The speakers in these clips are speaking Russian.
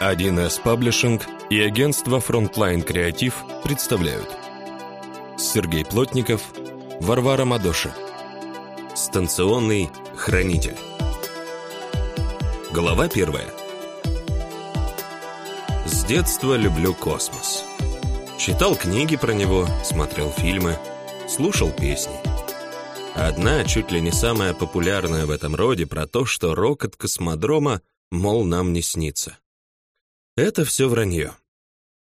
1С Паблишинг и агентство Frontline Креатив представляют Сергей Плотников, Варвара Мадоша Станционный хранитель Глава первая С детства люблю космос. Читал книги про него, смотрел фильмы, слушал песни. Одна, чуть ли не самая популярная в этом роде, про то, что рокот космодрома, мол, нам не снится. Это все вранье.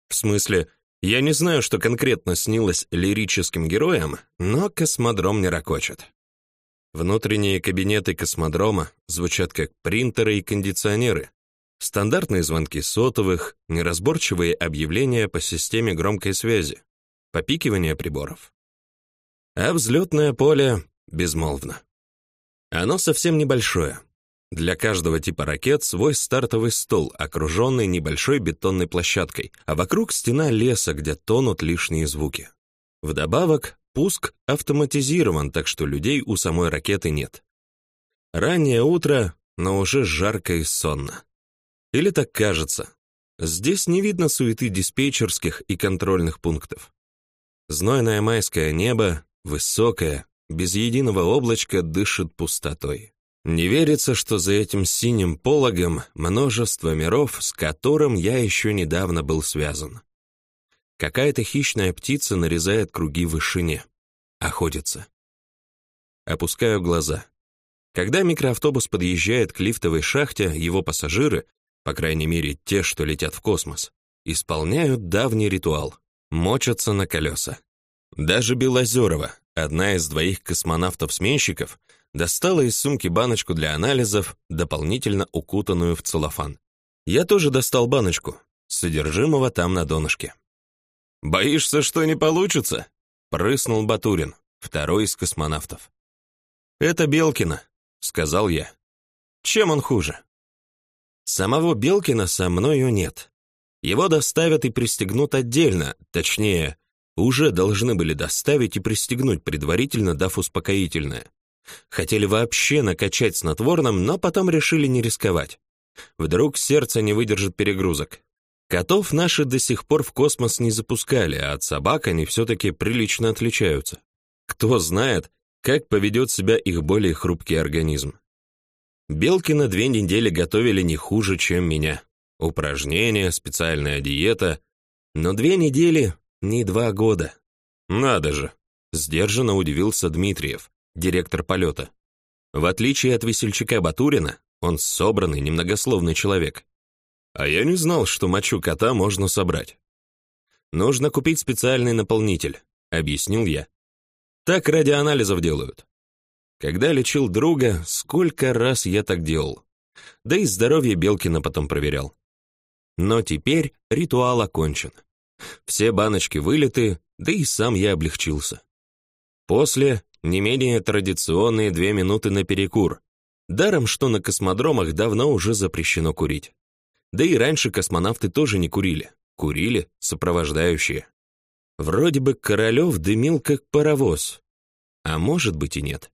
В смысле, я не знаю, что конкретно снилось лирическим героям, но космодром не ракочет. Внутренние кабинеты космодрома звучат как принтеры и кондиционеры. Стандартные звонки сотовых, неразборчивые объявления по системе громкой связи, попикивание приборов. А взлетное поле безмолвно. Оно совсем небольшое, для каждого типа ракет свой стартовый стол, окруженный небольшой бетонной площадкой, а вокруг стена леса, где тонут лишние звуки. Вдобавок, пуск автоматизирован, так что людей у самой ракеты нет. Раннее утро, но уже жарко и сонно. Или так кажется. Здесь не видно суеты диспетчерских и контрольных пунктов. Знойное майское небо, высокое, без единого облачка дышит пустотой. Не верится, что за этим синим пологом множество миров, с которым я еще недавно был связан. Какая-то хищная птица нарезает круги в вышине. Охотится. Опускаю глаза. Когда микроавтобус подъезжает к лифтовой шахте, его пассажиры, по крайней мере те, что летят в космос, исполняют давний ритуал — мочатся на колеса. Даже Белозерова, одна из двоих космонавтов-сменщиков, достала из сумки баночку для анализов, дополнительно укутанную в целлофан. Я тоже достал баночку, содержимого там на донышке. «Боишься, что не получится?» — прыснул Батурин, второй из космонавтов. «Это Белкина», — сказал я. «Чем он хуже?» Самого Белкина со мною нет. Его доставят и пристегнут отдельно, точнее, уже должны были доставить и пристегнуть предварительно, дав успокоительное. Хотели вообще накачать снотворным, но потом решили не рисковать. Вдруг сердце не выдержит перегрузок. Котов наши до сих пор в космос не запускали, а от собак они все-таки прилично отличаются. Кто знает, как поведет себя их более хрупкий организм. Белкина две недели готовили не хуже, чем меня. Упражнения, специальная диета. Но две недели — не два года. Надо же, сдержанно удивился Дмитриев директор полета. В отличие от весельчака Батурина, он собранный, немногословный человек. А я не знал, что мочу кота можно собрать. Нужно купить специальный наполнитель, объяснил я. Так радиоанализов делают. Когда лечил друга, сколько раз я так делал. Да и здоровье Белкина потом проверял. Но теперь ритуал окончен. Все баночки вылиты, да и сам я облегчился. После не менее традиционные две минуты на перекур. Даром, что на космодромах давно уже запрещено курить. Да и раньше космонавты тоже не курили. Курили сопровождающие. Вроде бы Королев дымил как паровоз. А может быть и нет.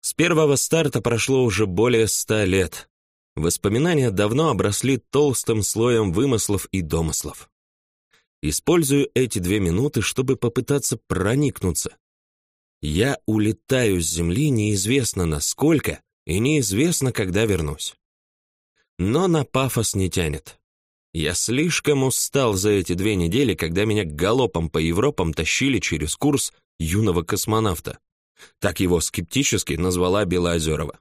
С первого старта прошло уже более ста лет. Воспоминания давно обросли толстым слоем вымыслов и домыслов. Использую эти две минуты, чтобы попытаться проникнуться, я улетаю с Земли неизвестно насколько и неизвестно, когда вернусь. Но на пафос не тянет. Я слишком устал за эти две недели, когда меня галопом по Европам тащили через курс юного космонавта. Так его скептически назвала Белоозерова.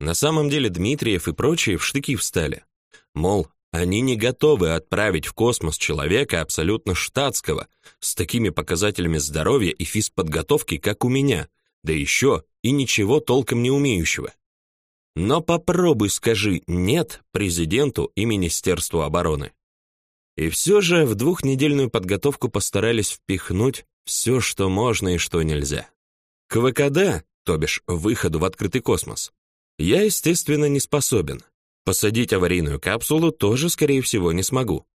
На самом деле Дмитриев и прочие в штыки встали. Мол, они не готовы отправить в космос человека абсолютно штатского, с такими показателями здоровья и физподготовки, как у меня, да еще и ничего толком не умеющего. Но попробуй скажи «нет» президенту и Министерству обороны. И все же в двухнедельную подготовку постарались впихнуть все, что можно и что нельзя. К ВКД, то бишь выходу в открытый космос, я, естественно, не способен, Посадить аварийную капсулу тоже, скорее всего, не смогу.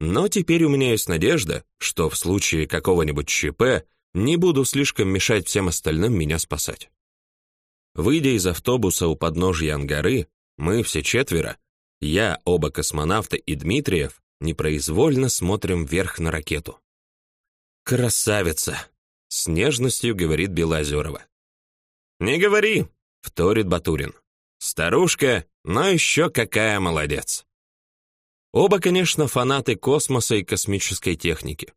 Но теперь у меня есть надежда, что в случае какого-нибудь ЧП не буду слишком мешать всем остальным меня спасать. Выйдя из автобуса у подножья Ангары, мы все четверо, я, оба космонавта и Дмитриев, непроизвольно смотрим вверх на ракету. «Красавица!» — с нежностью говорит Белозерова. «Не говори!» — вторит Батурин. «Старушка, но еще какая молодец!» Оба, конечно, фанаты космоса и космической техники.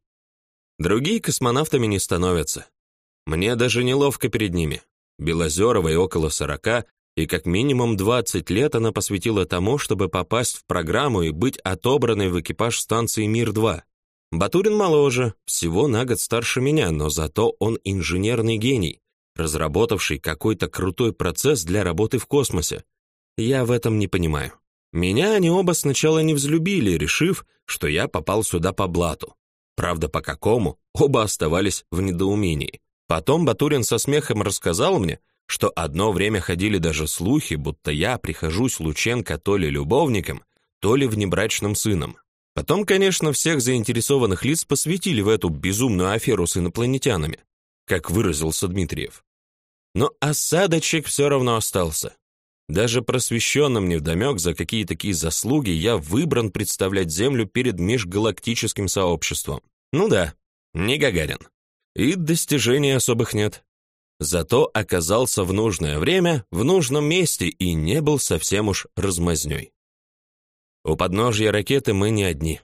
Другие космонавтами не становятся. Мне даже неловко перед ними. Белозеровой около сорока, и как минимум 20 лет она посвятила тому, чтобы попасть в программу и быть отобранной в экипаж станции Мир-2. Батурин моложе, всего на год старше меня, но зато он инженерный гений, разработавший какой-то крутой процесс для работы в космосе. Я в этом не понимаю. Меня они оба сначала не взлюбили, решив, что я попал сюда по блату. Правда, по какому, оба оставались в недоумении. Потом Батурин со смехом рассказал мне, что одно время ходили даже слухи, будто я прихожусь Лученко то ли любовником, то ли внебрачным сыном. Потом, конечно, всех заинтересованных лиц посвятили в эту безумную аферу с инопланетянами, как выразился Дмитриев. Но осадочек все равно остался. Даже просвещенным невдомек, за какие такие заслуги я выбран представлять Землю перед межгалактическим сообществом. Ну да, не Гагарин. И достижений особых нет. Зато оказался в нужное время, в нужном месте и не был совсем уж размазнёй. У подножья ракеты мы не одни.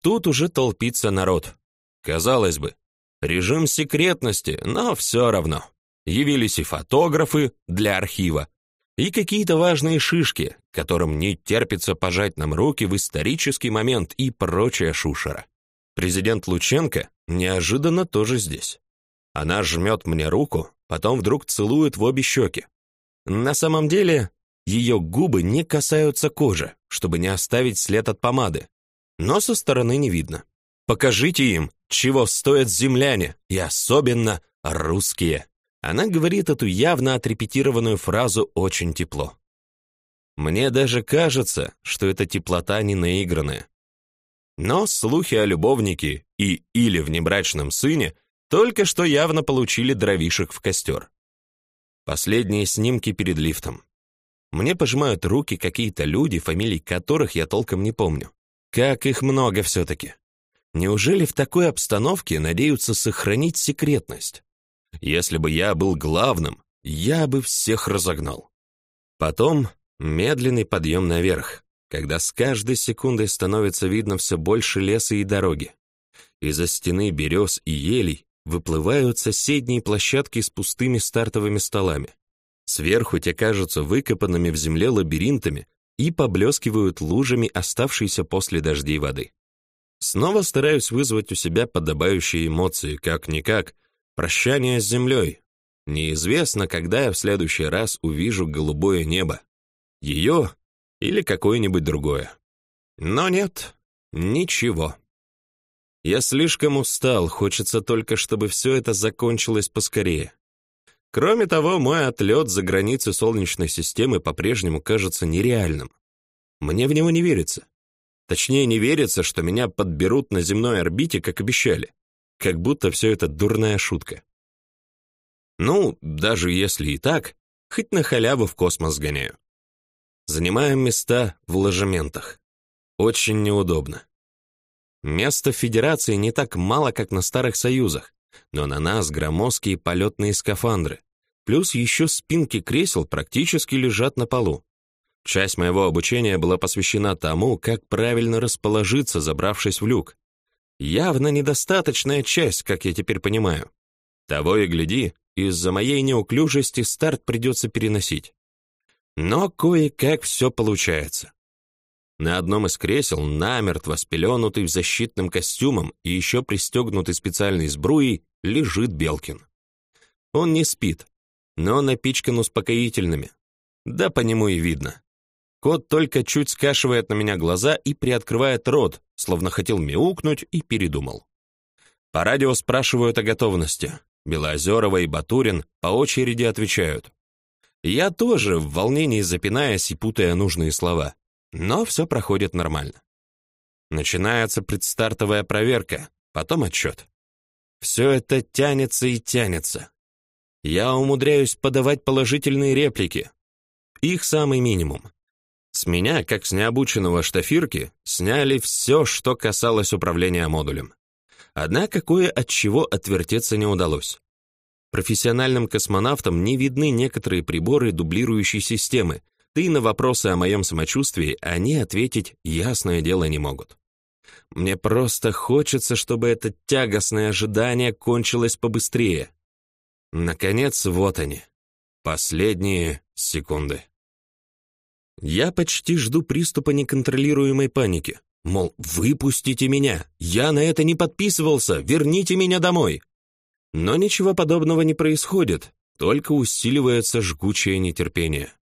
Тут уже толпится народ. Казалось бы, режим секретности, но все равно. Явились и фотографы для архива, и какие-то важные шишки, которым не терпится пожать нам руки в исторический момент и прочая шушера. Президент Лученко неожиданно тоже здесь. Она жмет мне руку, потом вдруг целует в обе щеки. На самом деле, ее губы не касаются кожи, чтобы не оставить след от помады, но со стороны не видно. Покажите им, чего стоят земляне, и особенно русские. Она говорит эту явно отрепетированную фразу очень тепло. Мне даже кажется, что эта теплота не наигранная. Но слухи о любовнике и или внебрачном сыне только что явно получили дровишек в костер. Последние снимки перед лифтом. Мне пожимают руки какие-то люди, фамилий которых я толком не помню. Как их много все-таки. Неужели в такой обстановке надеются сохранить секретность? Если бы я был главным, я бы всех разогнал. Потом медленный подъем наверх, когда с каждой секундой становится видно все больше леса и дороги. Из-за стены берез и елей выплывают соседние площадки с пустыми стартовыми столами. Сверху те кажутся выкопанными в земле лабиринтами и поблескивают лужами оставшейся после дождей воды. Снова стараюсь вызвать у себя подобающие эмоции, как-никак, прощание с землей. Неизвестно, когда я в следующий раз увижу голубое небо. Ее или какое-нибудь другое. Но нет, ничего. Я слишком устал, хочется только, чтобы все это закончилось поскорее. Кроме того, мой отлет за границы Солнечной системы по-прежнему кажется нереальным. Мне в него не верится. Точнее, не верится, что меня подберут на земной орбите, как обещали. Как будто все это дурная шутка. Ну, даже если и так, хоть на халяву в космос гоняю. Занимаем места в ложементах. Очень неудобно. Места в Федерации не так мало, как на Старых Союзах, но на нас громоздкие полетные скафандры. Плюс еще спинки кресел практически лежат на полу. Часть моего обучения была посвящена тому, как правильно расположиться, забравшись в люк. Явно недостаточная часть, как я теперь понимаю. Того и гляди, из-за моей неуклюжести старт придется переносить. Но кое-как все получается. На одном из кресел, намертво спеленутый защитным костюмом и еще пристегнутый специальной сбруей, лежит Белкин. Он не спит, но напичкан успокоительными. Да по нему и видно. Кот только чуть скашивает на меня глаза и приоткрывает рот, словно хотел мяукнуть и передумал. По радио спрашивают о готовности. Белоозерова и Батурин по очереди отвечают. Я тоже, в волнении запинаясь и путая нужные слова. Но все проходит нормально. Начинается предстартовая проверка, потом отчет. Все это тянется и тянется. Я умудряюсь подавать положительные реплики. Их самый минимум. С меня, как с необученного штафирки, сняли все, что касалось управления модулем. Однако кое от чего отвертеться не удалось. Профессиональным космонавтам не видны некоторые приборы дублирующей системы, да и на вопросы о моем самочувствии они ответить ясное дело не могут. Мне просто хочется, чтобы это тягостное ожидание кончилось побыстрее. Наконец, вот они. Последние секунды. Я почти жду приступа неконтролируемой паники. Мол, выпустите меня, я на это не подписывался, верните меня домой. Но ничего подобного не происходит, только усиливается жгучее нетерпение.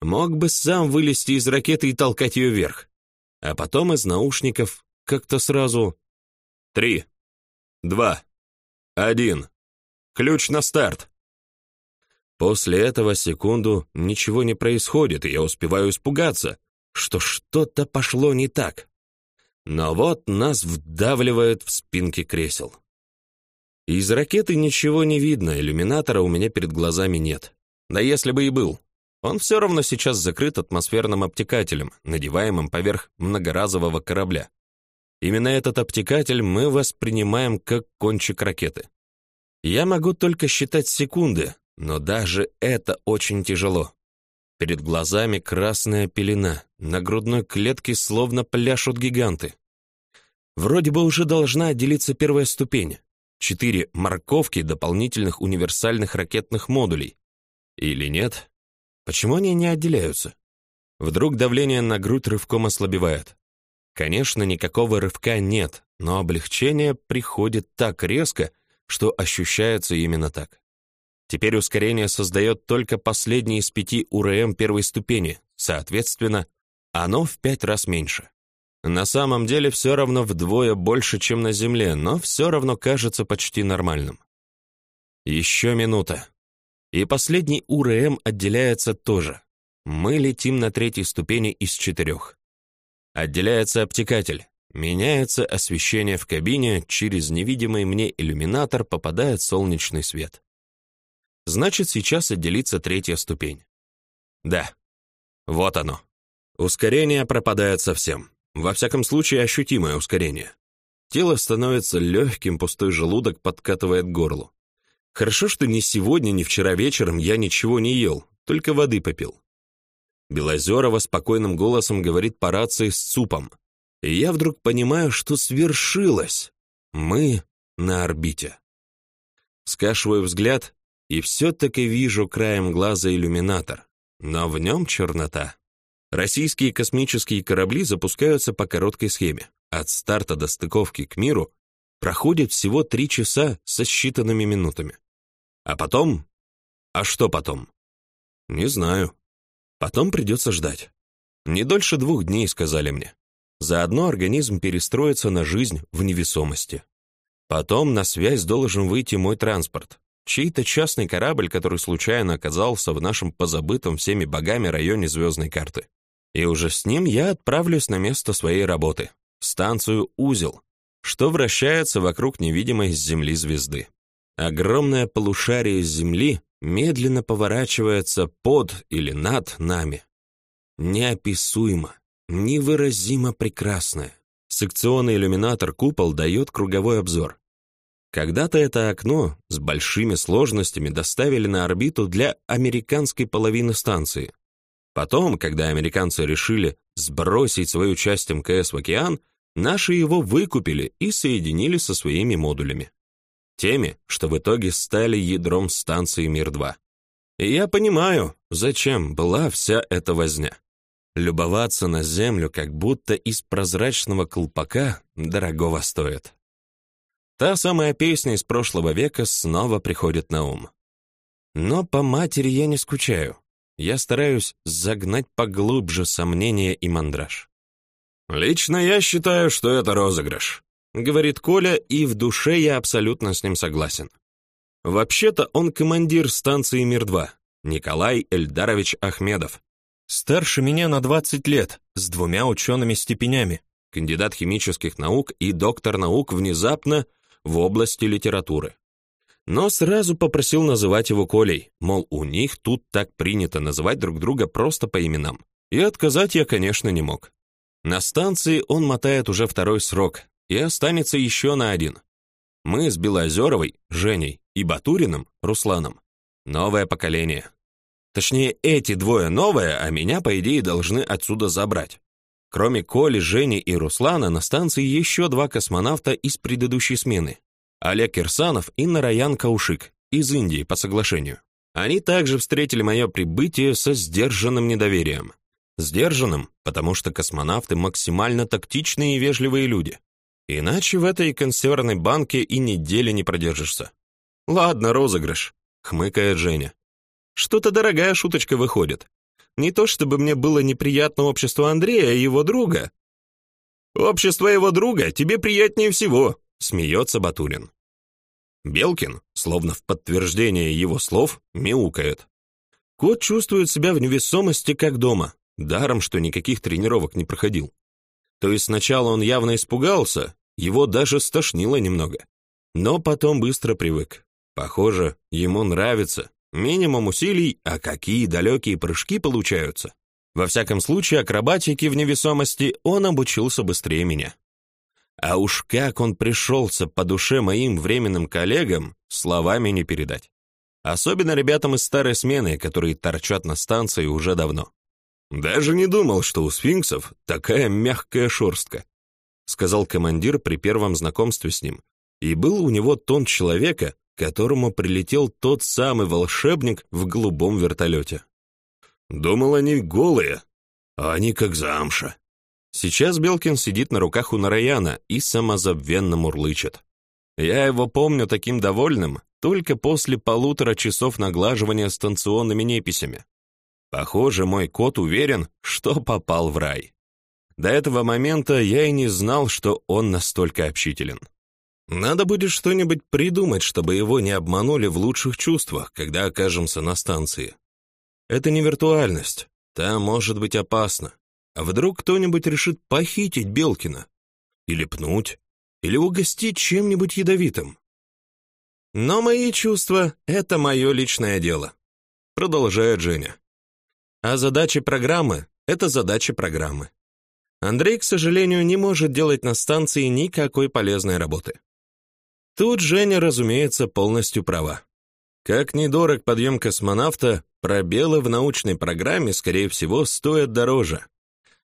Мог бы сам вылезти из ракеты и толкать ее вверх. А потом из наушников как-то сразу... Три, два, один. Ключ на старт. После этого секунду ничего не происходит, и я успеваю испугаться, что что-то пошло не так. Но вот нас вдавливает в спинки кресел. Из ракеты ничего не видно, иллюминатора у меня перед глазами нет. Да если бы и был, он все равно сейчас закрыт атмосферным обтекателем, надеваемым поверх многоразового корабля. Именно этот обтекатель мы воспринимаем как кончик ракеты. Я могу только считать секунды, но даже это очень тяжело. Перед глазами красная пелена, на грудной клетке словно пляшут гиганты. Вроде бы уже должна отделиться первая ступень, четыре морковки дополнительных универсальных ракетных модулей. Или нет? Почему они не отделяются? Вдруг давление на грудь рывком ослабевает. Конечно, никакого рывка нет, но облегчение приходит так резко, что ощущается именно так. Теперь ускорение создает только последний из пяти УРМ первой ступени, соответственно, оно в пять раз меньше. На самом деле все равно вдвое больше, чем на Земле, но все равно кажется почти нормальным. Еще минута. И последний УРМ отделяется тоже. Мы летим на третьей ступени из четырех. Отделяется обтекатель. Меняется освещение в кабине, через невидимый мне иллюминатор попадает солнечный свет. Значит, сейчас отделится третья ступень. Да, вот оно. Ускорение пропадает совсем. Во всяком случае, ощутимое ускорение. Тело становится легким, пустой желудок подкатывает к горлу. Хорошо, что ни сегодня, ни вчера вечером я ничего не ел, только воды попил. Белозерова спокойным голосом говорит по рации с ЦУПом. И я вдруг понимаю, что свершилось. Мы на орбите. Скашиваю взгляд и все-таки вижу краем глаза иллюминатор, но в нем чернота. Российские космические корабли запускаются по короткой схеме. От старта до стыковки к миру проходит всего три часа со считанными минутами. А потом? А что потом? Не знаю. Потом придется ждать. Не дольше двух дней, сказали мне. Заодно организм перестроится на жизнь в невесомости. Потом на связь должен выйти мой транспорт. Чей-то частный корабль, который случайно оказался в нашем позабытом всеми богами районе звездной карты. И уже с ним я отправлюсь на место своей работы, станцию «Узел», что вращается вокруг невидимой с Земли звезды. Огромное полушарие Земли медленно поворачивается под или над нами. Неописуемо, невыразимо прекрасное. Секционный иллюминатор-купол дает круговой обзор. Когда-то это окно с большими сложностями доставили на орбиту для американской половины станции, Потом, когда американцы решили сбросить свою часть МКС в океан, наши его выкупили и соединили со своими модулями. Теми, что в итоге стали ядром станции Мир-2. И я понимаю, зачем была вся эта возня. Любоваться на Землю как будто из прозрачного колпака дорогого стоит. Та самая песня из прошлого века снова приходит на ум. Но по матери я не скучаю я стараюсь загнать поглубже сомнения и мандраж. «Лично я считаю, что это розыгрыш», — говорит Коля, и в душе я абсолютно с ним согласен. Вообще-то он командир станции Мир-2, Николай Эльдарович Ахмедов. Старше меня на 20 лет, с двумя учеными степенями, кандидат химических наук и доктор наук внезапно в области литературы. но сразу попросил называть его Колей, мол, у них тут так принято называть друг друга просто по именам. И отказать я, конечно, не мог. На станции он мотает уже второй срок и останется еще на один. Мы с Белозеровой, Женей и Батуриным, Русланом. Новое поколение. Точнее, эти двое новые, а меня, по идее, должны отсюда забрать. Кроме Коли, Жени и Руслана, на станции еще два космонавта из предыдущей смены. Олег Кирсанов и Нараян Каушик из Индии по соглашению. Они также встретили мое прибытие со сдержанным недоверием. Сдержанным, потому что космонавты максимально тактичные и вежливые люди. Иначе в этой консервной банке и недели не продержишься. Ладно, розыгрыш, хмыкает Женя. Что-то дорогая шуточка выходит. Не то чтобы мне было неприятно общество Андрея и его друга. Общество его друга тебе приятнее всего, смеется Батурин. Белкин, словно в подтверждение его слов, мяукает. Кот чувствует себя в невесомости как дома, даром что никаких тренировок не проходил. То есть сначала он явно испугался, его даже стошнило немного. Но потом быстро привык. Похоже, ему нравится. Минимум усилий, а какие далекие прыжки получаются. Во всяком случае, акробатике в невесомости он обучился быстрее меня. А уж как он пришелся по душе моим временным коллегам, словами не передать. Особенно ребятам из старой смены, которые торчат на станции уже давно. Даже не думал, что у сфинксов такая мягкая шерстка, сказал командир при первом знакомстве с ним. И был у него тон человека, которому прилетел тот самый волшебник в голубом вертолете. Думал, они голые, а они как замша. Сейчас Белкин сидит на руках у Нараяна и самозабвенно мурлычет. Я его помню таким довольным только после полутора часов наглаживания станционными неписями. Похоже, мой кот уверен, что попал в рай. До этого момента я и не знал, что он настолько общителен. Надо будет что-нибудь придумать, чтобы его не обманули в лучших чувствах, когда окажемся на станции. Это не виртуальность, там может быть опасно. А вдруг кто-нибудь решит похитить Белкина? Или пнуть? Или угостить чем-нибудь ядовитым? Но мои чувства — это мое личное дело, продолжает Женя. А задачи программы — это задачи программы. Андрей, к сожалению, не может делать на станции никакой полезной работы. Тут Женя, разумеется, полностью права. Как недорог подъем космонавта, пробелы в научной программе, скорее всего, стоят дороже.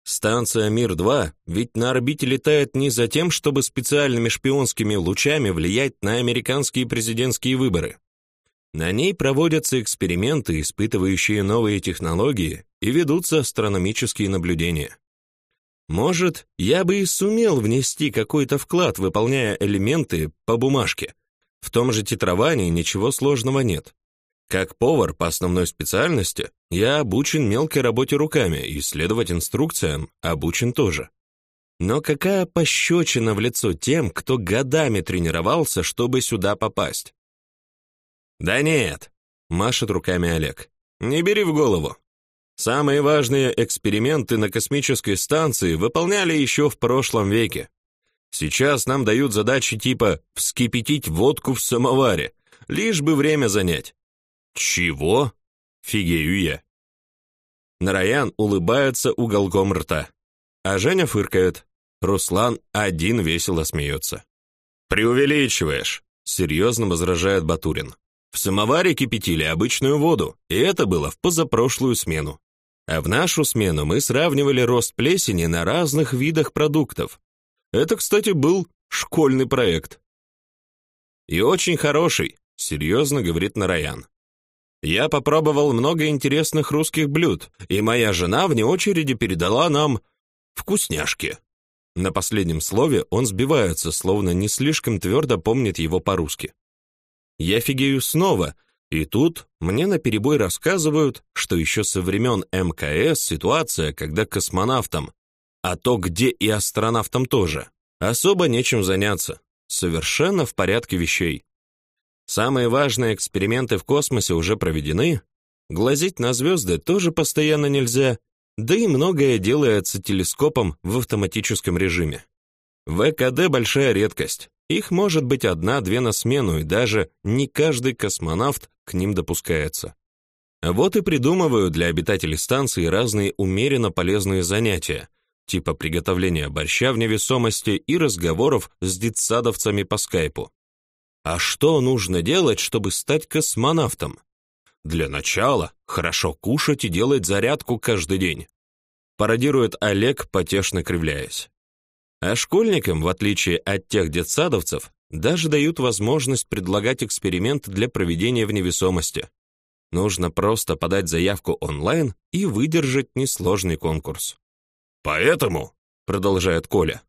Станция Мир-2 ведь на орбите летает не за тем, чтобы специальными шпионскими лучами влиять на американские президентские выборы. На ней проводятся эксперименты, испытывающие новые технологии, и ведутся астрономические наблюдения. Может, я бы и сумел внести какой-то вклад, выполняя элементы по бумажке. В том же титровании ничего сложного нет. Как повар по основной специальности, я обучен мелкой работе руками и следовать инструкциям обучен тоже. Но какая пощечина в лицо тем, кто годами тренировался, чтобы сюда попасть? Да нет, машет руками Олег. Не бери в голову. Самые важные эксперименты на космической станции выполняли еще в прошлом веке. Сейчас нам дают задачи типа вскипятить водку в самоваре, лишь бы время занять. «Чего?» — фигею я. Нараян улыбается уголком рта, а Женя фыркает. Руслан один весело смеется. «Преувеличиваешь», — серьезно возражает Батурин. «В самоваре кипятили обычную воду, и это было в позапрошлую смену. А в нашу смену мы сравнивали рост плесени на разных видах продуктов. Это, кстати, был школьный проект». «И очень хороший», — серьезно говорит Нараян. Я попробовал много интересных русских блюд, и моя жена вне очереди передала нам вкусняшки. На последнем слове он сбивается, словно не слишком твердо помнит его по-русски. Я фигею снова, и тут мне наперебой рассказывают, что еще со времен МКС ситуация, когда космонавтам, а то где и астронавтам тоже, особо нечем заняться, совершенно в порядке вещей. Самые важные эксперименты в космосе уже проведены, глазеть на звезды тоже постоянно нельзя, да и многое делается телескопом в автоматическом режиме. ВКД большая редкость, Их может быть одна-две на смену, и даже не каждый космонавт к ним допускается. Вот и придумываю для обитателей станции разные умеренно полезные занятия, типа приготовления борща в невесомости и разговоров с детсадовцами по скайпу. А что нужно делать, чтобы стать космонавтом? Для начала хорошо кушать и делать зарядку каждый день. Пародирует Олег, потешно кривляясь. А школьникам, в отличие от тех детсадовцев, даже дают возможность предлагать эксперимент для проведения в невесомости. Нужно просто подать заявку онлайн и выдержать несложный конкурс. «Поэтому», — продолжает Коля,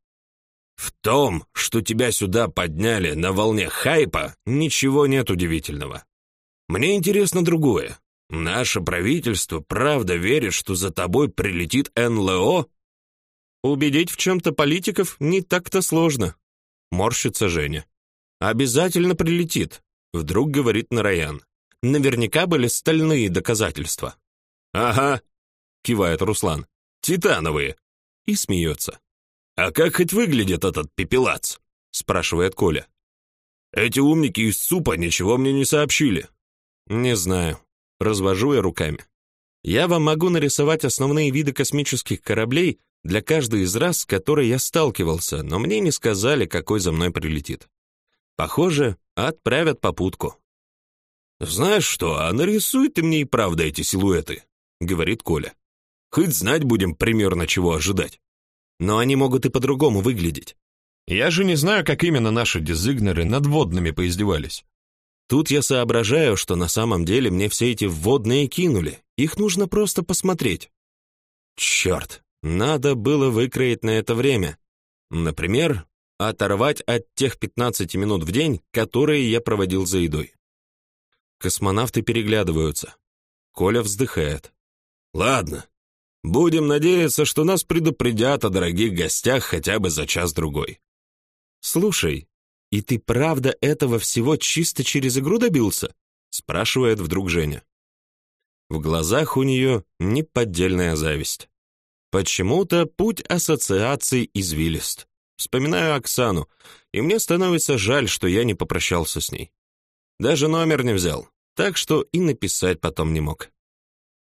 «в том, что тебя сюда подняли на волне хайпа, ничего нет удивительного. Мне интересно другое. Наше правительство правда верит, что за тобой прилетит НЛО?» «Убедить в чем-то политиков не так-то сложно», — морщится Женя. «Обязательно прилетит», — вдруг говорит Нараян. Наверняка были стальные доказательства. «Ага», — кивает Руслан, — «титановые». И смеется. «А как хоть выглядит этот пепелац?» — спрашивает Коля. «Эти умники из ЦУПа ничего мне не сообщили». «Не знаю». Развожу я руками. Я вам могу нарисовать основные виды космических кораблей для каждой из рас, с которой я сталкивался, но мне не сказали, какой за мной прилетит. Похоже, отправят попутку. «Знаешь что, а нарисуй ты мне и правда эти силуэты», — говорит Коля. «Хоть знать будем примерно, чего ожидать. Но они могут и по-другому выглядеть. Я же не знаю, как именно наши дизигнеры над водными поиздевались. Тут я соображаю, что на самом деле мне все эти вводные кинули. Их нужно просто посмотреть. Черт, надо было выкроить на это время. Например, оторвать от тех 15 минут в день, которые я проводил за едой. Космонавты переглядываются. Коля вздыхает. Ладно. Будем надеяться, что нас предупредят о дорогих гостях хотя бы за час-другой. Слушай, и ты правда этого всего чисто через игру добился? спрашивает вдруг Женя. В глазах у нее неподдельная зависть. Почему-то путь ассоциаций извилист. Вспоминаю Оксану, и мне становится жаль, что я не попрощался с ней. Даже номер не взял, так что и написать потом не мог.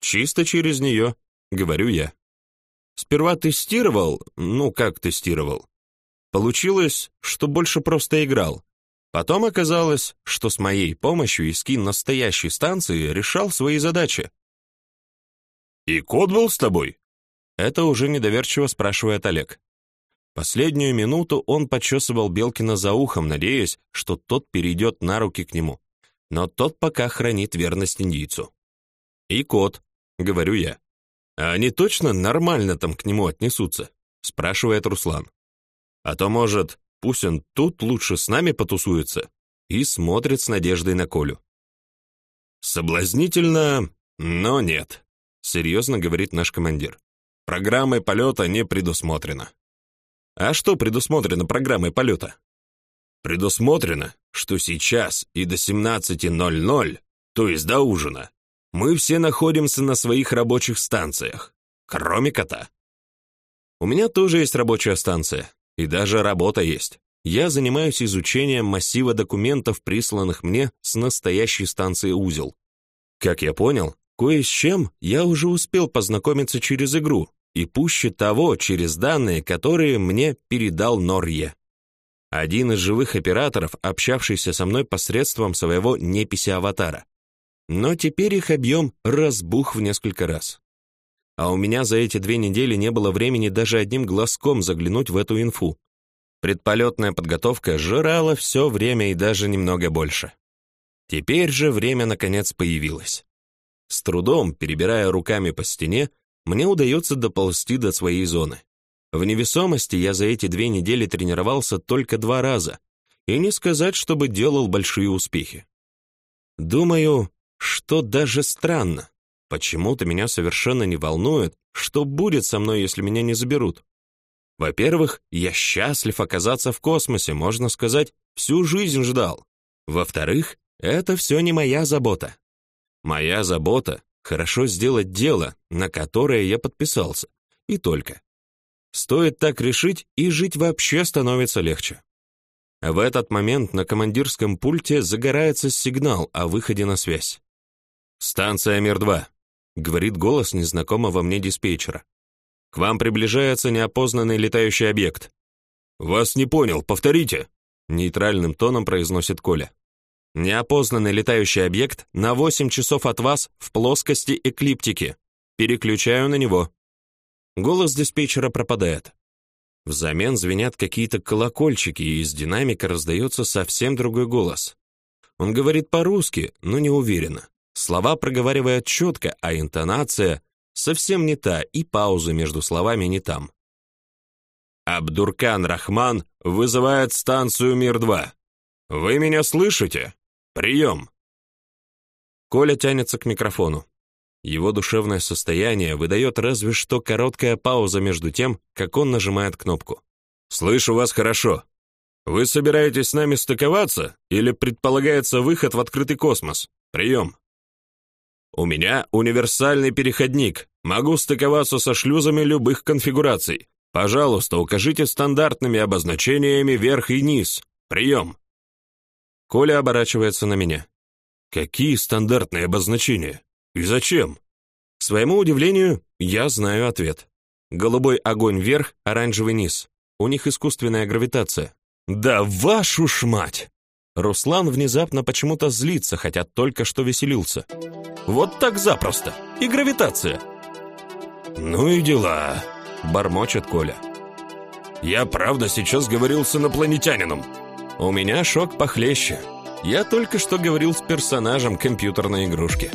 Чисто через нее, говорю я. Сперва тестировал, ну как тестировал. Получилось, что больше просто играл. Потом оказалось, что с моей помощью Искин настоящей станции решал свои задачи. «И код был с тобой?» Это уже недоверчиво спрашивает Олег. Последнюю минуту он почесывал Белкина за ухом, надеясь, что тот перейдет на руки к нему но тот пока хранит верность индийцу. «И кот», — говорю я. «А они точно нормально там к нему отнесутся?» — спрашивает Руслан. «А то, может, пусть он тут лучше с нами потусуется?» и смотрит с надеждой на Колю. «Соблазнительно, но нет», — серьезно говорит наш командир. «Программой полета не предусмотрено». «А что предусмотрено программой полета?» Предусмотрено, что сейчас и до 17.00, то есть до ужина, мы все находимся на своих рабочих станциях, кроме кота. У меня тоже есть рабочая станция, и даже работа есть. Я занимаюсь изучением массива документов, присланных мне с настоящей станции «Узел». Как я понял, кое с чем я уже успел познакомиться через игру, и пуще того через данные, которые мне передал Норье. Один из живых операторов, общавшийся со мной посредством своего неписи-аватара. Но теперь их объем разбух в несколько раз. А у меня за эти две недели не было времени даже одним глазком заглянуть в эту инфу. Предполетная подготовка жрала все время и даже немного больше. Теперь же время наконец появилось. С трудом, перебирая руками по стене, мне удается доползти до своей зоны. В невесомости я за эти две недели тренировался только два раза, и не сказать, чтобы делал большие успехи. Думаю, что даже странно. Почему-то меня совершенно не волнует, что будет со мной, если меня не заберут. Во-первых, я счастлив оказаться в космосе, можно сказать, всю жизнь ждал. Во-вторых, это все не моя забота. Моя забота — хорошо сделать дело, на которое я подписался, и только. Стоит так решить, и жить вообще становится легче. В этот момент на командирском пульте загорается сигнал о выходе на связь. «Станция Мир-2», — говорит голос незнакомого мне диспетчера. «К вам приближается неопознанный летающий объект». «Вас не понял, повторите», — нейтральным тоном произносит Коля. «Неопознанный летающий объект на 8 часов от вас в плоскости эклиптики. Переключаю на него». Голос диспетчера пропадает. Взамен звенят какие-то колокольчики, и из динамика раздается совсем другой голос. Он говорит по-русски, но не уверенно. Слова проговаривает четко, а интонация совсем не та, и паузы между словами не там. Абдуркан Рахман вызывает станцию Мир-2. Вы меня слышите? Прием!» Коля тянется к микрофону. Его душевное состояние выдает разве что короткая пауза между тем, как он нажимает кнопку. «Слышу вас хорошо. Вы собираетесь с нами стыковаться или предполагается выход в открытый космос? Прием!» «У меня универсальный переходник. Могу стыковаться со шлюзами любых конфигураций. Пожалуйста, укажите стандартными обозначениями верх и низ. Прием!» Коля оборачивается на меня. «Какие стандартные обозначения?» И зачем? К своему удивлению, я знаю ответ. Голубой огонь вверх, оранжевый низ. У них искусственная гравитация. Да вашу ж мать! Руслан внезапно почему-то злится, хотя только что веселился. Вот так запросто. И гравитация. Ну и дела, бормочет Коля. Я правда сейчас говорил с инопланетянином. У меня шок похлеще. Я только что говорил с персонажем компьютерной игрушки.